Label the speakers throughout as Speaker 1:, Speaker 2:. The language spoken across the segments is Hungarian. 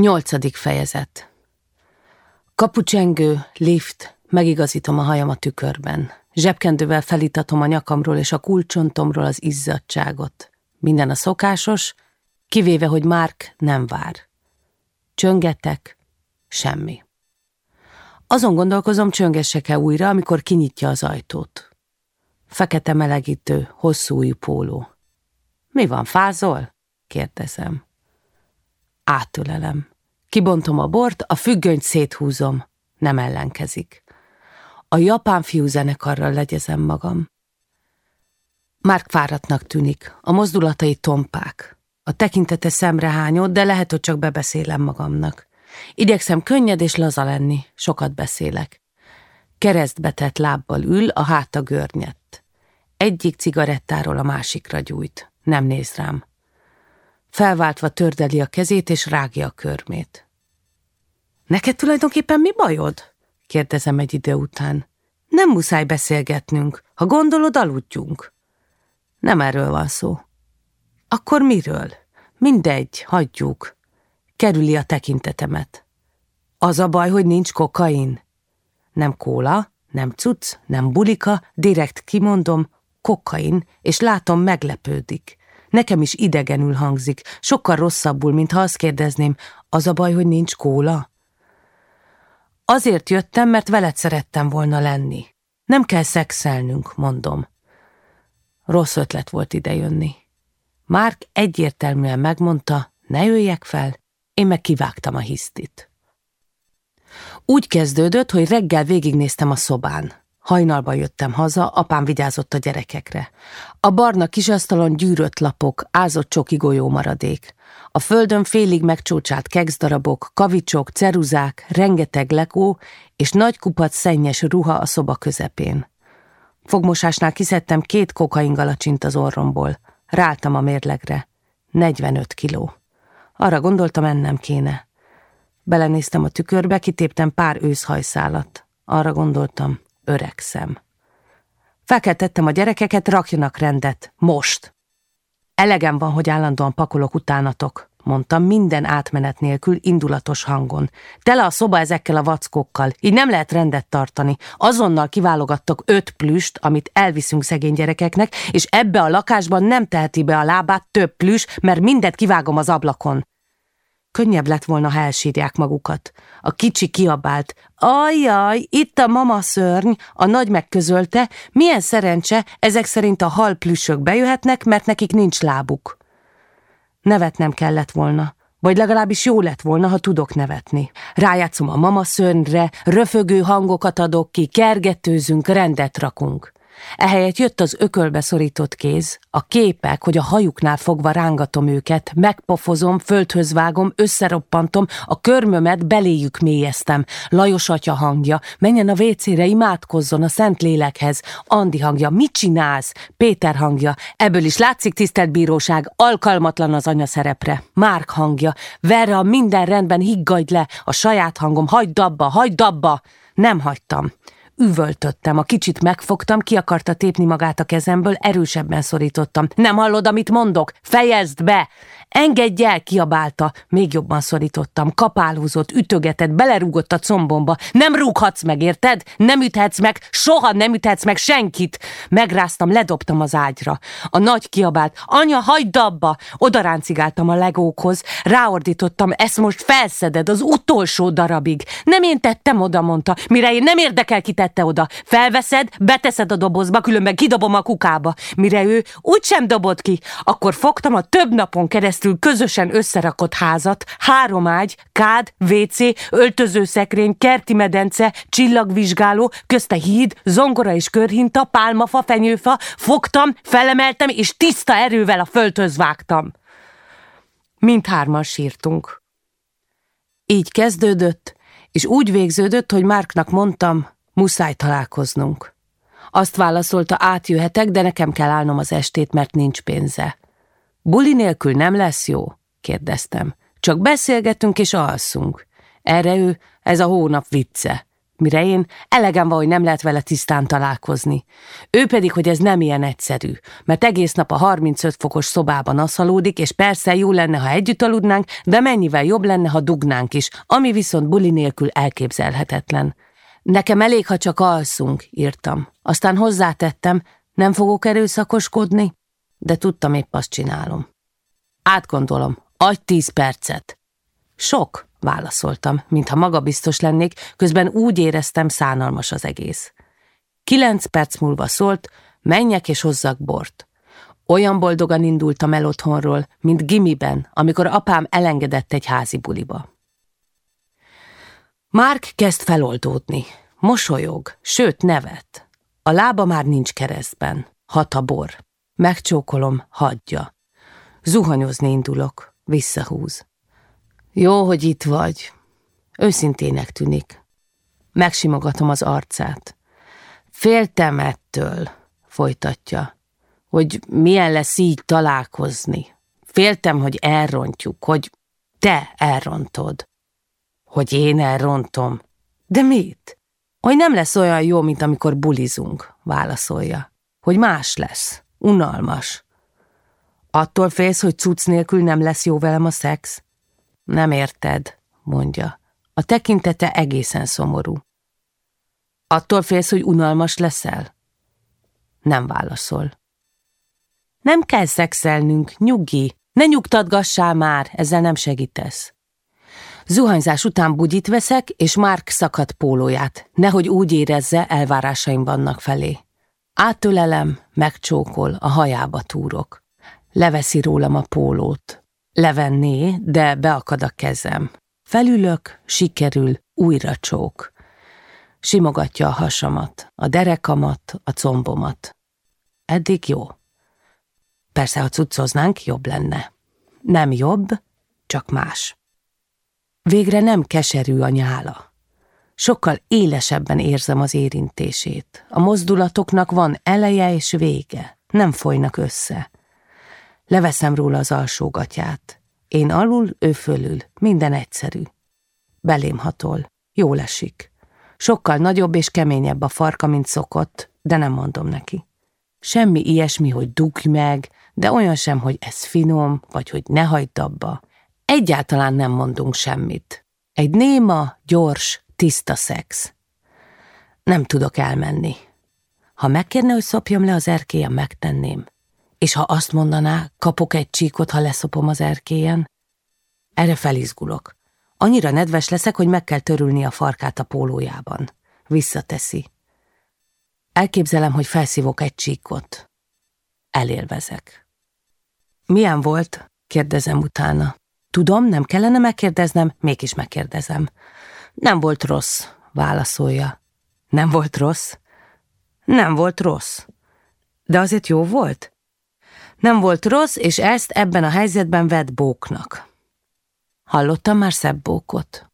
Speaker 1: Nyolcadik fejezet Kapucsengő, lift, megigazítom a hajam a tükörben. Zsebkendővel felítatom a nyakamról és a kulcsontomról az izzadságot. Minden a szokásos, kivéve, hogy Márk nem vár. Csöngetek, semmi. Azon gondolkozom, csöngessek-e újra, amikor kinyitja az ajtót. Fekete melegítő, hosszú újú póló. Mi van, fázol? kérdezem. Átölelem. Kibontom a bort, a függönyt széthúzom. Nem ellenkezik. A japán fiú zenekarral legyezem magam. Már fáradtnak tűnik, a mozdulatai tompák. A tekintete szemrehányó, de lehet, hogy csak bebeszélem magamnak. Igyekszem könnyed és laza lenni, sokat beszélek. Keresztbetett lábbal ül, a háta görnyett. Egyik cigarettáról a másikra gyújt. Nem néz rám. Felváltva tördeli a kezét és rágja a körmét. Neked tulajdonképpen mi bajod? kérdezem egy idő után. Nem muszáj beszélgetnünk. Ha gondolod, aludjunk. Nem erről van szó. Akkor miről? Mindegy, hagyjuk. Kerüli a tekintetemet. Az a baj, hogy nincs kokain. Nem kóla, nem cucc, nem bulika, direkt kimondom, kokain, és látom, meglepődik. Nekem is idegenül hangzik, sokkal rosszabbul, mint ha azt kérdezném, az a baj, hogy nincs kóla? Azért jöttem, mert veled szerettem volna lenni. Nem kell szexelnünk, mondom. Rossz ötlet volt idejönni. Márk egyértelműen megmondta, ne jöjjek fel, én meg kivágtam a hisztit. Úgy kezdődött, hogy reggel végignéztem a szobán. Hajnalban jöttem haza, apám vigyázott a gyerekekre. A barna kisasztalon gyűrött lapok, ázott csoki golyó maradék. A földön félig megcsócsált kekszdarabok, kavicsok, ceruzák, rengeteg lekó és nagy kupac szennyes ruha a szoba közepén. Fogmosásnál kiszedtem két kokaingalacsint az orromból. Ráltam a mérlegre. 45 kiló. Arra gondoltam, ennem kéne. Belenéztem a tükörbe, kitéptem pár őszhajszálat. Arra gondoltam, öregszem. Felkeltettem a gyerekeket, rakjanak rendet. Most! Elegem van, hogy állandóan pakolok utánatok, mondtam minden átmenet nélkül indulatos hangon. Tele a szoba ezekkel a vackókkal, így nem lehet rendet tartani. Azonnal kiválogattak öt plüst, amit elviszünk szegény gyerekeknek, és ebbe a lakásban nem teheti be a lábát több plüs, mert mindet kivágom az ablakon. Könnyebb lett volna, ha elsírják magukat. A kicsi kiabált. Ajjaj, itt a mama szörny, a nagy megközölte, milyen szerencse, ezek szerint a hal plüssök bejöhetnek, mert nekik nincs lábuk. Nevetnem kellett volna, vagy legalábbis jó lett volna, ha tudok nevetni. Rájátszom a mama szörnyre, röfögő hangokat adok ki, kergetőzünk, rendet rakunk. Ehelyett jött az ökölbe szorított kéz, a képek, hogy a hajuknál fogva rángatom őket, megpofozom, földhöz vágom, összeroppantom, a körmömet beléjük mélyeztem. Lajos atya hangja, menjen a vécére, imádkozzon a szent lélekhez. Andi hangja, mit csinálsz? Péter hangja, ebből is látszik, tisztelt bíróság, alkalmatlan az anya szerepre. Márk hangja, Verra, minden rendben, higgadj le, a saját hangom, hagyd abba, hagyd abba. Nem hagytam. Üvöltöttem, a kicsit megfogtam, ki akarta tépni magát a kezemből, erősebben szorítottam. Nem hallod, amit mondok? Fejezd be! Engedj el, kiabálta. Még jobban szorítottam. Kapálózott, ütögetett, belerúgott a combomba. Nem rúghatsz meg, érted? Nem üthetsz meg, soha nem üthetsz meg senkit. Megráztam, ledobtam az ágyra. A nagy kiabált. Anya, hagyd abba! Oda ráncigáltam a legókhoz. Ráordítottam, ezt most felszeded az utolsó darabig. Nem én tettem oda, mondta. Mire én nem érdekel, ki tette oda. Felveszed, beteszed a dobozba, különben kidobom a kukába. Mire ő úgysem dobott ki, akkor fogtam a több napon keresztül keresztül közösen összerakott házat, három ágy, kád, WC, öltözőszekrény, kerti medence, csillagvizsgáló, közte híd, zongora és körhinta, pálmafa, fenyőfa, fogtam, felemeltem, és tiszta erővel a földhöz vágtam. Mindhárman sírtunk. Így kezdődött, és úgy végződött, hogy Márknak mondtam, muszáj találkoznunk. Azt válaszolta, átjöhetek, de nekem kell állnom az estét, mert nincs pénze. Buli nélkül nem lesz jó? kérdeztem. Csak beszélgetünk és alszunk. Erre ő, ez a hónap vicce. mire én elegem van, hogy nem lehet vele tisztán találkozni. Ő pedig, hogy ez nem ilyen egyszerű, mert egész nap a 35 fokos szobában aszalódik, és persze jó lenne, ha együtt aludnánk, de mennyivel jobb lenne, ha dugnánk is, ami viszont buli nélkül elképzelhetetlen. Nekem elég, ha csak alszunk, írtam. Aztán hozzátettem, nem fogok erőszakoskodni, de tudtam, épp azt csinálom. Átgondolom, adj tíz percet. Sok, válaszoltam, mintha magabiztos lennék, közben úgy éreztem, szánalmas az egész. Kilenc perc múlva szólt, menjek és hozzak bort. Olyan boldogan indultam el otthonról, mint gimiben, amikor apám elengedett egy házi buliba. Márk kezd feloldódni. Mosolyog, sőt nevet. A lába már nincs keresztben. Hat a bor. Megcsókolom, hagyja. Zuhanyozni indulok, visszahúz. Jó, hogy itt vagy. Őszintének tűnik. Megsimogatom az arcát. Féltem ettől, folytatja, hogy milyen lesz így találkozni. Féltem, hogy elrontjuk, hogy te elrontod. Hogy én elrontom. De mit? Hogy nem lesz olyan jó, mint amikor bulizunk, válaszolja. Hogy más lesz, unalmas. Attól félsz, hogy cucc nélkül nem lesz jó velem a szex? Nem érted, mondja. A tekintete egészen szomorú. Attól félsz, hogy unalmas leszel? Nem válaszol. Nem kell szexelnünk, nyugi, ne nyugtatgassál már, ezzel nem segítesz. Zuhanyzás után bugyit veszek, és Mark szakadt pólóját, nehogy úgy érezze, elvárásaim vannak felé. Áttölelem, megcsókol, a hajába túrok. Leveszi rólam a pólót. Levenné, de beakad a kezem. Felülök, sikerül, újra csók. Simogatja a hasamat, a derekamat, a combomat. Eddig jó. Persze, ha cuccoznánk, jobb lenne. Nem jobb, csak más. Végre nem keserű a nyála. Sokkal élesebben érzem az érintését. A mozdulatoknak van eleje és vége, nem folynak össze. Leveszem róla az alsógatját. Én alul, ő fölül, minden egyszerű. Belém hatol, jól esik. Sokkal nagyobb és keményebb a farka, mint szokott, de nem mondom neki. Semmi ilyesmi, hogy dugj meg, de olyan sem, hogy ez finom, vagy hogy ne hagyd abba. Egyáltalán nem mondunk semmit. Egy néma, gyors, tiszta szex. Nem tudok elmenni. Ha megkérne, hogy szopjam le az erkélyen, megtenném. És ha azt mondaná, kapok egy csíkot, ha leszopom az erkélyen? Erre felizgulok. Annyira nedves leszek, hogy meg kell törülni a farkát a pólójában. Visszateszi. Elképzelem, hogy felszívok egy csíkot. Elélvezek. Milyen volt? kérdezem utána. Tudom, nem kellene megkérdeznem, mégis megkérdezem. Nem volt rossz, válaszolja. Nem volt rossz? Nem volt rossz. De azért jó volt? Nem volt rossz, és ezt ebben a helyzetben vett bóknak. Hallottam már szebb bókot.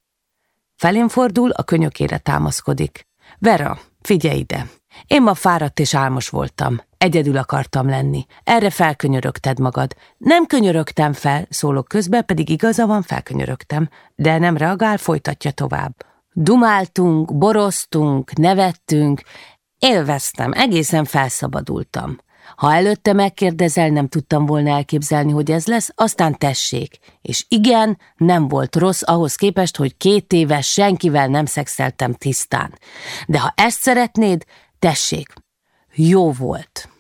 Speaker 1: Felén fordul, a könyökére támaszkodik. Vera, figyelj ide! Én ma fáradt és álmos voltam. Egyedül akartam lenni. Erre felkönyörögted magad. Nem könyörögtem fel, szólok közbe, pedig igaza van, felkönyörögtem. De nem reagál, folytatja tovább. Dumáltunk, boroztunk, nevettünk. Élveztem, egészen felszabadultam. Ha előtte megkérdezel, nem tudtam volna elképzelni, hogy ez lesz, aztán tessék. És igen, nem volt rossz ahhoz képest, hogy két éves senkivel nem szexeltem tisztán. De ha ezt szeretnéd, tessék, jó volt.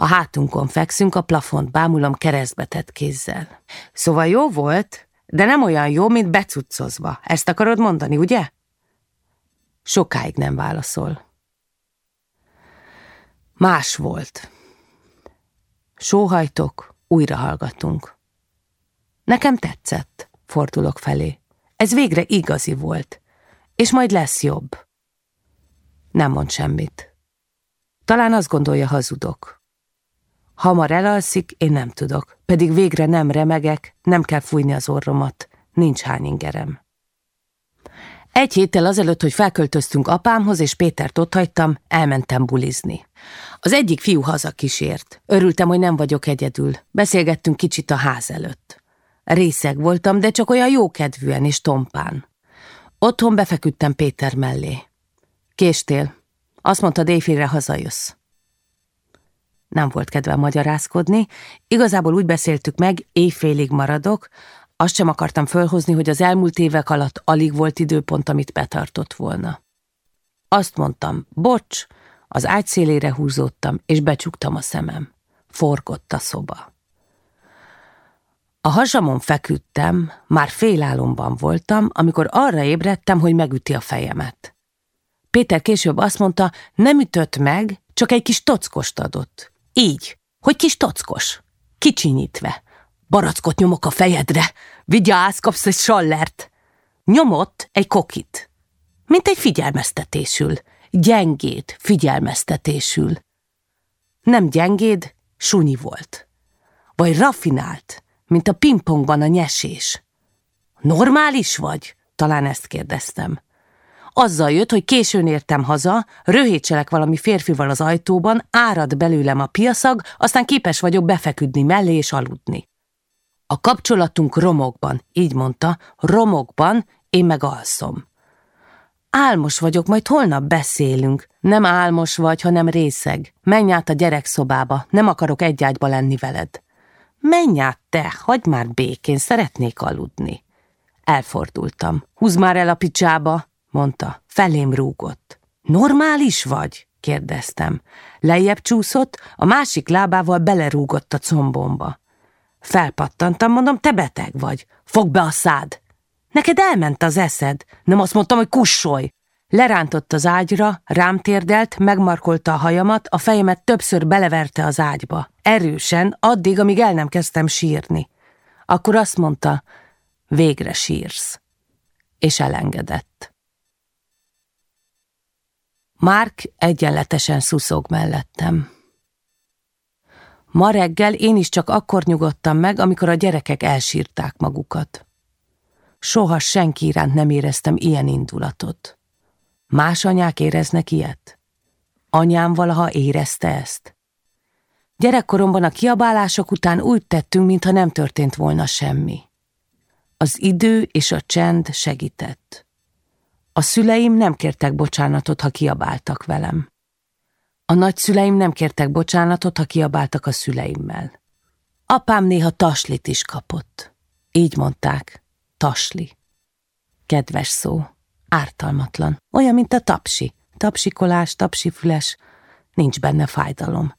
Speaker 1: A hátunkon fekszünk, a plafont bámulom keresztbetett kézzel. Szóval jó volt, de nem olyan jó, mint becuccozva. Ezt akarod mondani, ugye? Sokáig nem válaszol. Más volt. Sóhajtok, újra hallgatunk. Nekem tetszett, fordulok felé. Ez végre igazi volt, és majd lesz jobb. Nem mond semmit. Talán azt gondolja, hazudok. Hamar elalszik, én nem tudok, pedig végre nem remegek, nem kell fújni az orromat, nincs hány ingerem. Egy héttel azelőtt, hogy felköltöztünk apámhoz, és Pétert ott hagytam, elmentem bulizni. Az egyik fiú haza kísért. Örültem, hogy nem vagyok egyedül. Beszélgettünk kicsit a ház előtt. Részeg voltam, de csak olyan jókedvűen és tompán. Otthon befeküdtem Péter mellé. Késtél. Azt mondta, éjfélre hazajössz. Nem volt kedve magyarázkodni, igazából úgy beszéltük meg, éjfélig maradok, azt sem akartam fölhozni, hogy az elmúlt évek alatt alig volt időpont, amit betartott volna. Azt mondtam, bocs, az ágy szélére húzódtam, és becsuktam a szemem. Forgott a szoba. A hasamon feküdtem, már félálomban voltam, amikor arra ébredtem, hogy megüti a fejemet. Péter később azt mondta, nem ütött meg, csak egy kis tockost adott. Így, hogy kis tockos, kicsinyítve. Barackot nyomok a fejedre, vigyázz, kapsz egy sallert. Nyomott egy kokit, mint egy figyelmeztetésül, gyengéd figyelmeztetésül. Nem gyengéd, sunyi volt. Vagy rafinált, mint a pingpongban a nyesés. Normális vagy? Talán ezt kérdeztem. Azzal jött, hogy későn értem haza, röhétselek valami férfival az ajtóban, árad belőlem a piaszag, aztán képes vagyok befeküdni mellé és aludni. A kapcsolatunk romokban, így mondta, romokban, én meg alszom. Álmos vagyok, majd holnap beszélünk. Nem álmos vagy, hanem részeg. Menj át a gyerekszobába, nem akarok egy ágyba lenni veled. Menj át te, hagyd már békén, szeretnék aludni. Elfordultam. Húz már el a picsába, mondta. Felém rúgott. Normális vagy? kérdeztem. Lejjebb csúszott, a másik lábával belerúgott a combomba. Felpattantam, mondom, te beteg vagy. Fogd be a szád. Neked elment az eszed. Nem azt mondtam, hogy kussolj. Lerántott az ágyra, rám térdelt, megmarkolta a hajamat, a fejemet többször beleverte az ágyba. Erősen, addig, amíg el nem kezdtem sírni. Akkor azt mondta, végre sírsz. És elengedett. Márk egyenletesen szuszog mellettem. Ma reggel én is csak akkor nyugodtam meg, amikor a gyerekek elsírták magukat. Soha senki iránt nem éreztem ilyen indulatot. Más anyák éreznek ilyet? Anyám valaha érezte ezt? Gyerekkoromban a kiabálások után úgy tettünk, mintha nem történt volna semmi. Az idő és a csend segített. A szüleim nem kértek bocsánatot, ha kiabáltak velem. A nagyszüleim nem kértek bocsánatot, ha kiabáltak a szüleimmel. Apám néha taslit is kapott. Így mondták, tasli. Kedves szó, ártalmatlan, olyan, mint a tapsi. Tapsikolás, tapsifüles, nincs benne fájdalom.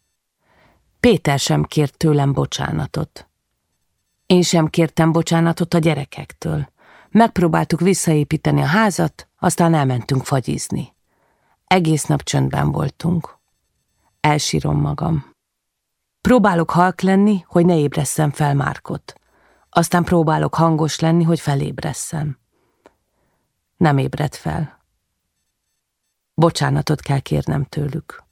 Speaker 1: Péter sem kért tőlem bocsánatot. Én sem kértem bocsánatot a gyerekektől. Megpróbáltuk visszaépíteni a házat, aztán elmentünk fagyizni. Egész nap csöndben voltunk. Elsírom magam. Próbálok halk lenni, hogy ne ébresszem fel Márkot. Aztán próbálok hangos lenni, hogy felébresszem. Nem ébred fel. Bocsánatot kell kérnem tőlük.